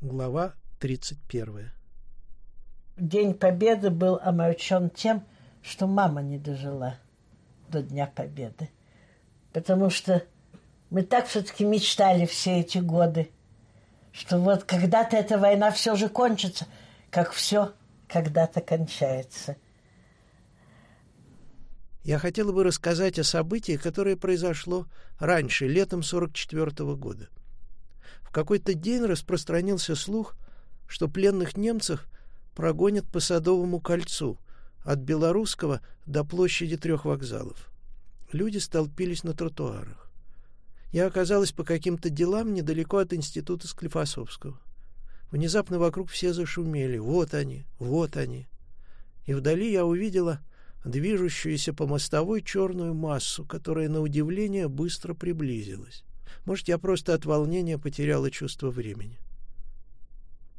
Глава 31. День Победы был омрачен тем, что мама не дожила до Дня Победы. Потому что мы так все-таки мечтали все эти годы, что вот когда-то эта война все же кончится, как все когда-то кончается. Я хотела бы рассказать о событии, которое произошло раньше, летом 44 -го года. В какой-то день распространился слух, что пленных немцев прогонят по Садовому кольцу от Белорусского до площади трех вокзалов. Люди столпились на тротуарах. Я оказалась по каким-то делам недалеко от института Склифосовского. Внезапно вокруг все зашумели. Вот они, вот они. И вдали я увидела движущуюся по мостовой черную массу, которая, на удивление, быстро приблизилась. Может, я просто от волнения потеряла чувство времени.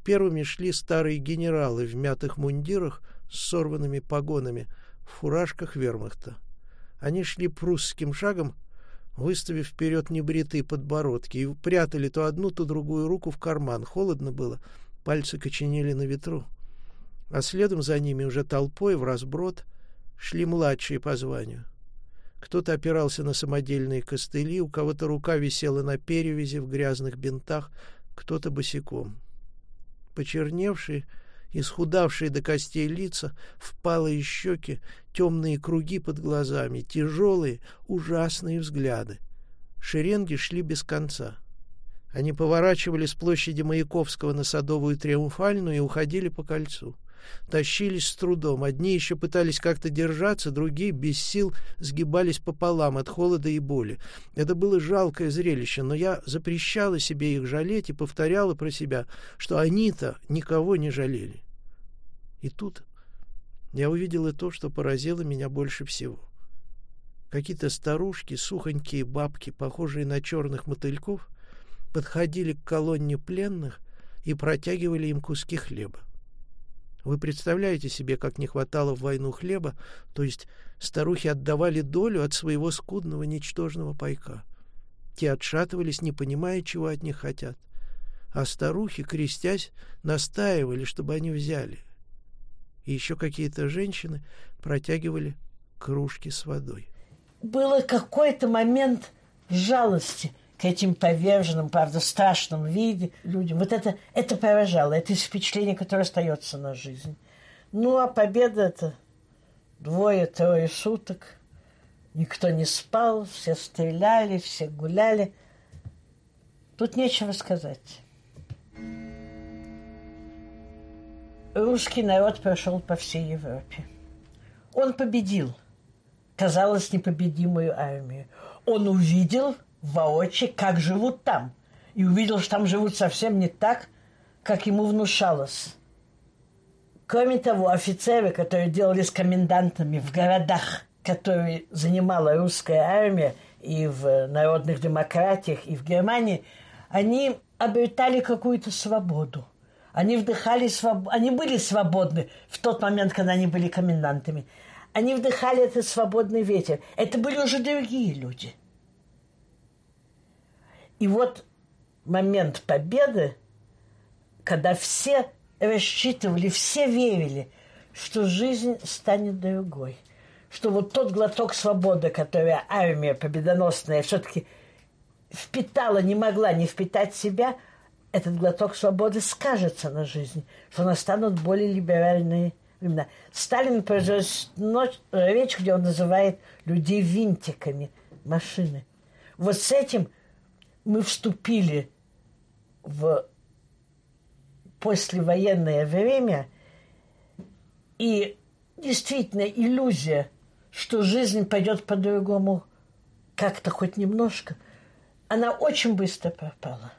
Первыми шли старые генералы в мятых мундирах с сорванными погонами, в фуражках вермахта. Они шли прусским шагом, выставив вперед небритые подбородки, и прятали то одну, то другую руку в карман. Холодно было, пальцы коченели на ветру. А следом за ними уже толпой в разброд шли младшие по званию. Кто-то опирался на самодельные костыли, у кого-то рука висела на перевязи в грязных бинтах, кто-то босиком. Почерневшие, исхудавшие до костей лица, впалые щеки, темные круги под глазами, тяжелые, ужасные взгляды. Шеренги шли без конца. Они поворачивали с площади Маяковского на Садовую Триумфальную и уходили по кольцу тащились с трудом. Одни еще пытались как-то держаться, другие без сил сгибались пополам от холода и боли. Это было жалкое зрелище, но я запрещала себе их жалеть и повторяла про себя, что они-то никого не жалели. И тут я увидела то, что поразило меня больше всего. Какие-то старушки, сухонькие бабки, похожие на черных мотыльков, подходили к колонне пленных и протягивали им куски хлеба. Вы представляете себе, как не хватало в войну хлеба, то есть старухи отдавали долю от своего скудного ничтожного пайка. Те отшатывались, не понимая, чего от них хотят. А старухи, крестясь, настаивали, чтобы они взяли. И еще какие-то женщины протягивали кружки с водой. Было какой-то момент жалости к этим поверженным, правда, страшном виде людям. Вот это, это поражало, это впечатление, которое остается на жизнь. Ну, а победа это двое-трое суток. Никто не спал, все стреляли, все гуляли. Тут нечего сказать. Русский народ прошел по всей Европе. Он победил, казалось, непобедимую армию. Он увидел – воочию, как живут там. И увидел, что там живут совсем не так, как ему внушалось. Кроме того, офицеры, которые делались комендантами в городах, которые занимала русская армия и в народных демократиях, и в Германии, они обретали какую-то свободу. Они вдыхали своб... они были свободны в тот момент, когда они были комендантами. Они вдыхали этот свободный ветер. Это были уже другие люди. И вот момент победы, когда все рассчитывали, все верили, что жизнь станет другой, что вот тот глоток свободы, который армия победоносная все-таки впитала, не могла не впитать себя, этот глоток свободы скажется на жизни, что настанут более либеральные времена. Сталин произнес речь, где он называет людей винтиками машины. Вот с этим – мы вступили в послевоенное время, и действительно иллюзия, что жизнь пойдет по-другому как-то хоть немножко, она очень быстро пропала.